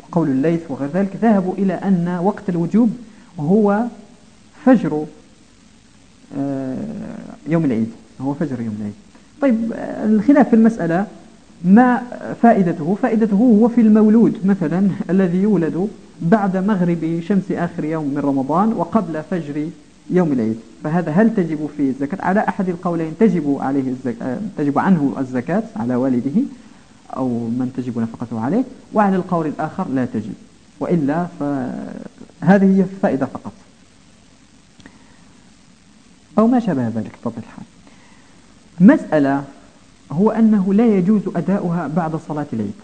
وقول الليث وغير ذلك. ذهبوا إلى أن وقت الوجوب هو فجر آه، يوم العيد. هو فجر يوم العيد. طيب الخلاف في المسألة ما فائدته؟ فائدته هو في المولود مثلا الذي يولد بعد مغرب شمس آخر يوم من رمضان وقبل فجر يوم العيد. فهذا هل تجب فيه الزكاة؟ على أحد القولين تجب عليه الزكاة تجب عنه الزكاة على والده أو من تجب نفقته عليه وعلى القول الآخر لا تجب وإلا فهذه هي الفائدة فقط. أو ما شابه ذلك بطبيعة الحال. مسألة هو أنه لا يجوز أداؤها بعد صلاة العيد.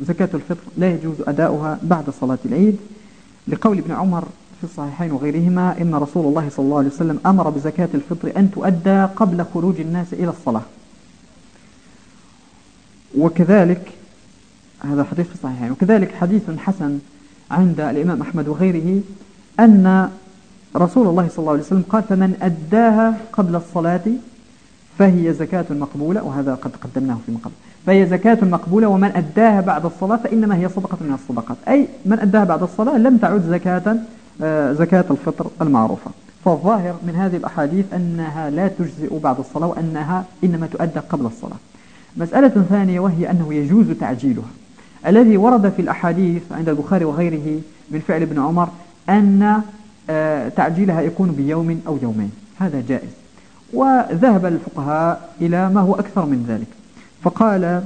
زكاة الفطر لا يجوز أداؤها بعد صلاة العيد. لقول ابن عمر في الصحيحين وغيرهما إن رسول الله صلى الله عليه وسلم أمر بزكاة الفطر أن تؤدى قبل خروج الناس إلى الصلاة. وكذلك هذا حديث في الصحيحين وكذلك حديث حسن عند الإمام أحمد وغيره أن رسول الله صلى الله عليه وسلم قال فمن أداها قبل الصلاة فهي زكاة مقبولة وهذا قد قدمناه في قبل فهي زكاة مقبولة ومن أداها بعد الصلاة فإنما هي صدقة من الصدقات. أي من أداها بعد الصلاة لم تعد زكاة آه، زكاة الفطر المعروفة. فالظاهر من هذه الأحاديث أنها لا تجزئ بعد الصلاة وأنها إنما تؤدى قبل الصلاة. مسألة ثانية وهي أنه يجوز تعجيلها. الذي ورد في الأحاديث عند البخاري وغيره من فعل ابن عمر أن آه، تعجيلها يكون بيوم أو يومين. هذا جائز. وذهب الفقهاء إلى ما هو أكثر من ذلك. فقال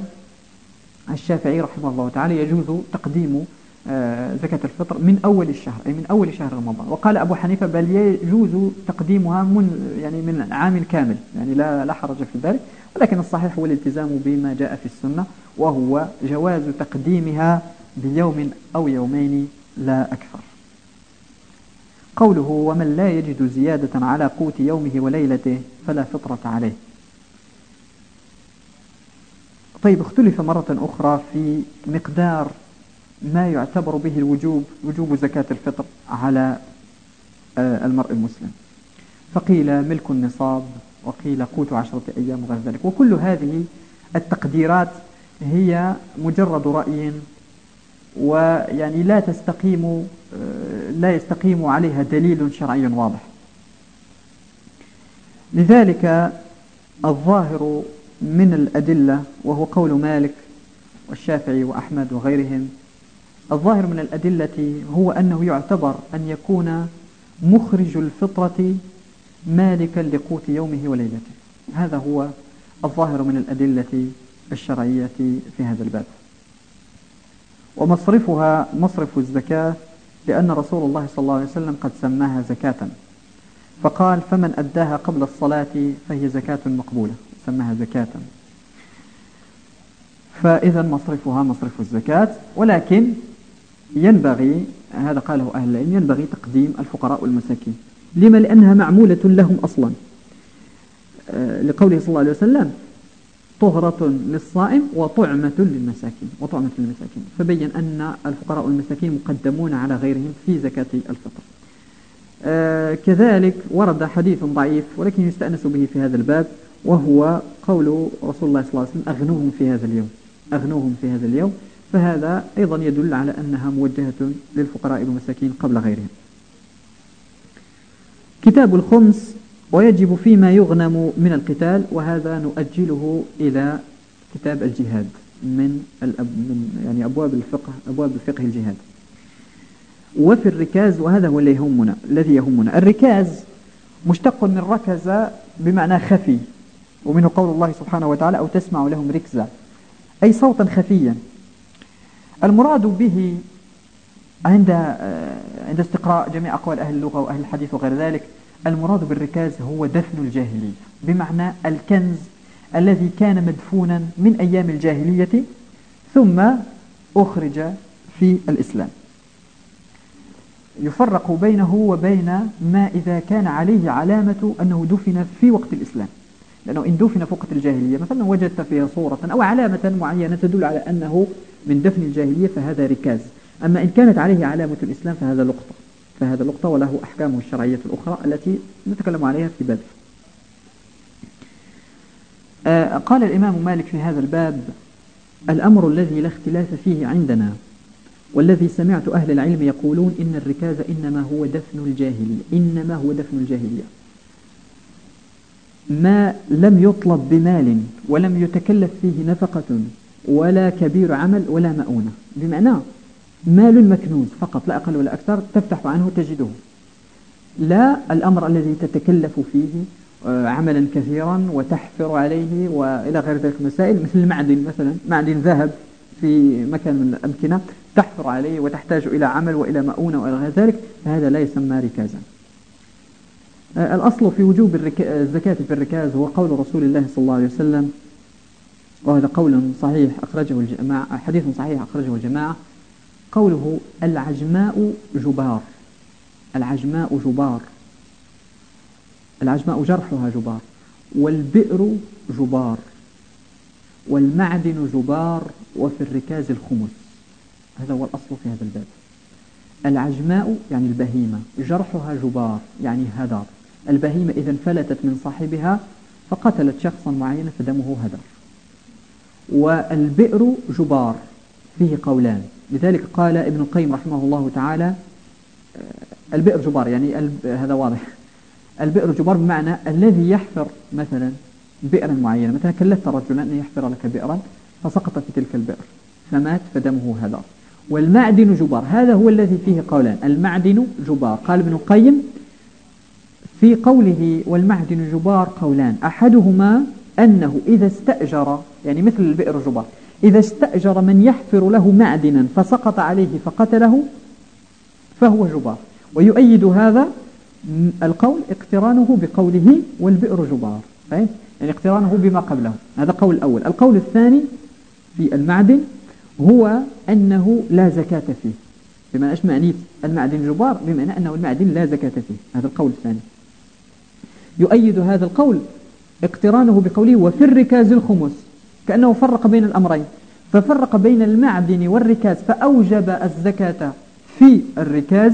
الشافعي رحمه الله تعالى يجوز تقديم آه، زكاة الفطر من أول الشهر أي من أول شهر رمضان. وقال أبو حنيفة بل يجوز تقديمها من يعني من عام كامل يعني لا لا حرج في ذلك. ولكن الصحيح هو الالتزام بما جاء في السنة وهو جواز تقديمها بيوم أو يومين لا أكثر. قوله ومن لا يجد زيادة على قوت يومه وليلته فلا فطرة عليه. طيب اختلف مرة أخرى في مقدار ما يعتبر به الوجوب وجوب زكاة الفطر على آه، المرء المسلم. فقيل ملك النصاب وقيل قوت عشرة أيام وغير ذلك. وكل هذه التقديرات هي مجرد رأي ويعني لا تستقيم آه، لا يستقيم عليها دليل شرعي واضح. لذلك الظاهر من الأدلة وهو قول مالك والشافعي وأحمد وغيرهم الظاهر من الأدلة هو أنه يعتبر أن يكون مخرج الفطرة مالكا لقوت يومه وليلته. هذا هو الظاهر من الأدلة الشرعية في هذا الباب. ومصرفها مصرف الزكاة لأن رسول الله صلى الله عليه وسلم قد سماها زكاة. فقال فمن أداها قبل الصلاة فهي زكاة مقبولة. سماها زكاة. فإذا مصرفها مصرف الزكاة ولكن ينبغي هذا قاله أهل العلم ينبغي تقديم الفقراء والمساكين. لما؟ لأنها معمولة لهم أصلا. آه، لقوله صلى الله عليه وسلم طهرة للصائم وطعمة للمساكين وطعمة للمساكين. فبين أن الفقراء والمساكين مقدمون على غيرهم في زكاة الفطر. آه كذلك ورد حديث ضعيف ولكن يستأنس به في هذا الباب وهو قول رسول الله صلى الله عليه وسلم أغنوهم في هذا اليوم. أغنوهم في هذا اليوم. فهذا أيضا يدل على أنها موجهة للفقراء والمساكين قبل غيرهم. كتاب الخمس ويجب فيما يغنم من القتال وهذا نؤجله إلى كتاب الجهاد من من يعني أبواب الفقه أبواب الفقه الجهاد. وفي الركاز وهذا هو اللي يهمنا الذي يهمنا. الركاز مشتق من ركز بمعنى خفي ومنه قول الله سبحانه وتعالى أو تسمع لهم ركزا. أي صوتا خفيا. المراد به عند عند استقراء جميع أقوال أهل اللغة وأهل الحديث وغير ذلك المراد بالركاز هو دفن الجاهلية بمعنى الكنز الذي كان مدفونا من أيام الجاهلية ثم أخرج في الإسلام. يفرق بينه وبين ما إذا كان عليه علامة أنه دفن في وقت الإسلام. لأنه إن دفن في وقت الجاهلية مثلا وجدت فيها صورة أو علامة معينة تدل على أنه من دفن الجاهلية فهذا ركاز. أما إن كانت عليه علامة الإسلام فهذا لقطة. فهذا لقطة وله أحكامه الشرعية الأخرى التي نتكلم عليها في باب. آه قال الإمام مالك في هذا الباب الأمر الذي لا اختلاف فيه عندنا والذي سمعت أهل العلم يقولون إن الركاز إنما هو دفن الجاهلية إنما هو دفن الجاهلية. ما لم يطلب بمال ولم يتكلف فيه نفقة ولا كبير عمل ولا مؤونة. بمعنى مال مكنوز فقط لا أقل ولا أكثر تفتح عنه تجده. لا الأمر الذي تتكلف فيه آه، عملا كثيرا وتحفر عليه وإلى غير ذلك مسائل مثل المعدن مثلا. معدن ذهب في مكان من الأمكنة تحفر عليه وتحتاج إلى عمل وإلى مؤونة وإلى غير ذلك فهذا لا يسمى ركازا. آه، الأصل في وجوب الزكاة في الركاز هو قول رسول الله صلى الله عليه وسلم وهذا قول صحيح أخرجه الجماعة حديث صحيح أخرجه الجماعة. قوله العجماء جبار. العجماء جبار. العجماء جرحها جبار. والبئر جبار. والمعدن جبار. وفي الركاز الخمس. هذا هو الأصل في هذا الباب. العجماء يعني البهيمة. جرحها جبار يعني هدر. البهيمة إذا فلتت من صاحبها فقتلت شخصا معينا فدمه هدر. والبئر جبار. فيه قولان. لذلك قال ابن القيم رحمه الله تعالى آه، البئر جبار يعني هذا واضح. البئر جبار بمعنى الذي يحفر مثلا بئرا معينة مثلا كلفت رجلا أن يحفر لك بئرا فسقط في تلك البئر فمات فدمه هدر والمعدن جبار هذا هو الذي فيه قولان المعدن جبار. قال ابن القيم في قوله والمعدن جبار قولان أحدهما أنه إذا استأجر يعني مثل البئر جبار إذا استأجر من يحفر له معدنا فسقط عليه فقتله فهو جبار. ويؤيد هذا القول اقترانه بقوله والبئر جبار. يعني اقترانه بما قبله. هذا قول الأول. القول الثاني في المعدن هو أنه لا زكاة فيه. بما إيش معنى المعدن جبار؟ بمعنى أنه المعدن لا زكاة فيه. هذا القول الثاني. يؤيد هذا القول اقترانه بقوله وفي الركاز الخمس. كأنه فرق بين الأمرين. ففرق بين المعدن والركاز فأوجب الزكاة في الركاز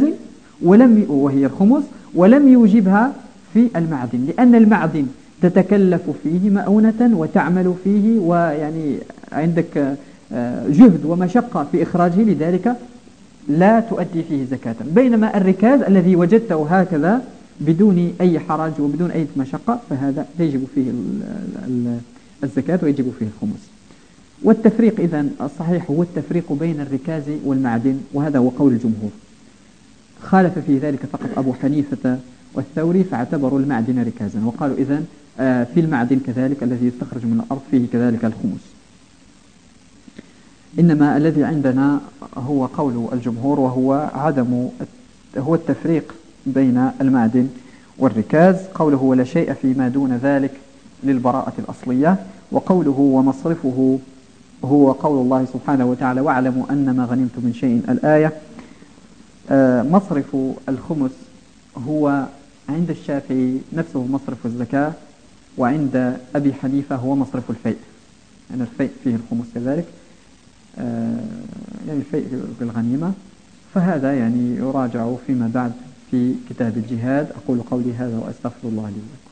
ولم وهي الخمس ولم يوجبها في المعدن لأن المعدن تتكلف فيه مؤونة وتعمل فيه ويعني عندك آه، جهد ومشقة في إخراجه لذلك لا تؤدي فيه زكاة. بينما الركاز الذي وجدته هكذا بدون أي حرج وبدون أي مشقة فهذا يجب فيه الزكاة ويجب فيه الخمس. والتفريق إذا الصحيح هو التفريق بين الركاز والمعدن وهذا هو قول الجمهور. خالف في ذلك فقط أبو حنيفة والثوري فاعتبروا المعدن ركازا. وقالوا إذا آه، في المعدن كذلك الذي يستخرج من الأرض فيه كذلك الخمس. إنما الذي عندنا هو قول الجمهور وهو عدم هو التفريق بين المعدن والركاز. قوله ولا شيء فيما دون ذلك للبراءة الأصلية. وقوله ومصرفه هو قول الله سبحانه وتعالى واعلموا أن ما غنمتم من شيء. الآية آه، مصرف الخمس هو عند الشافعي نفسه مصرف الزكاة وعند أبي حنيفة هو مصرف الفيء. يعني الفيء فيه الخمس كذلك آه، يعني الفيء بالغنيمة فهذا يعني يراجع فيما بعد في كتاب الجهاد. أقول قولي هذا وأستغفر الله لي.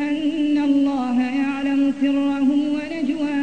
أن الله يعلم سرهم ونجواهم.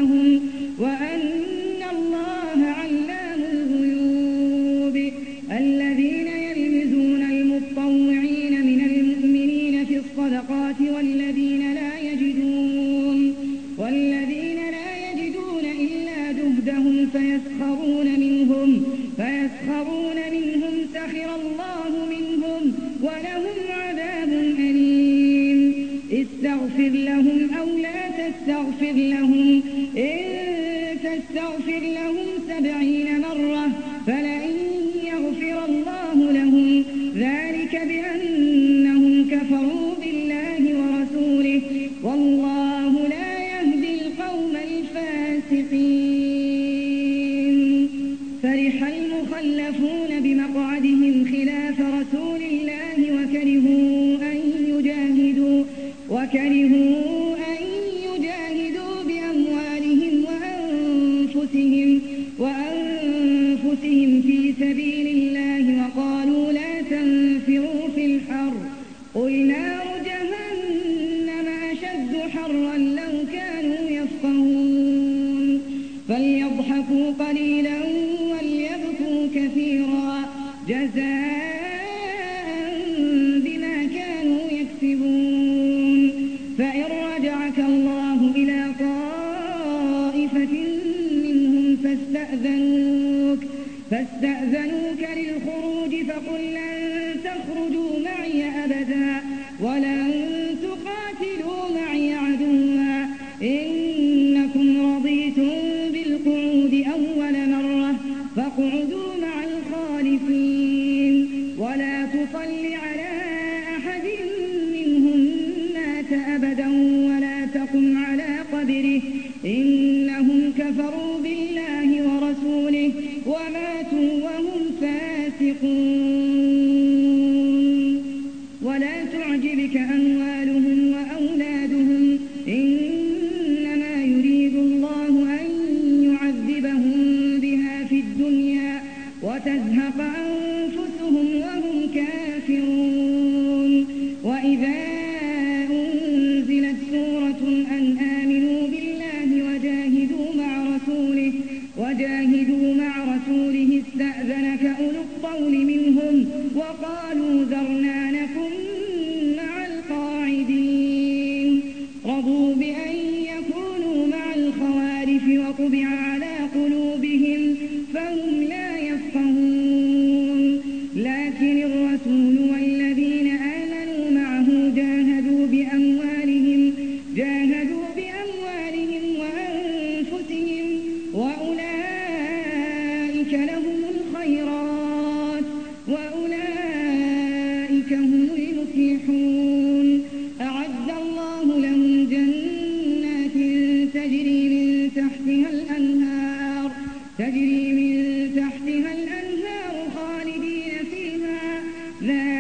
ذلك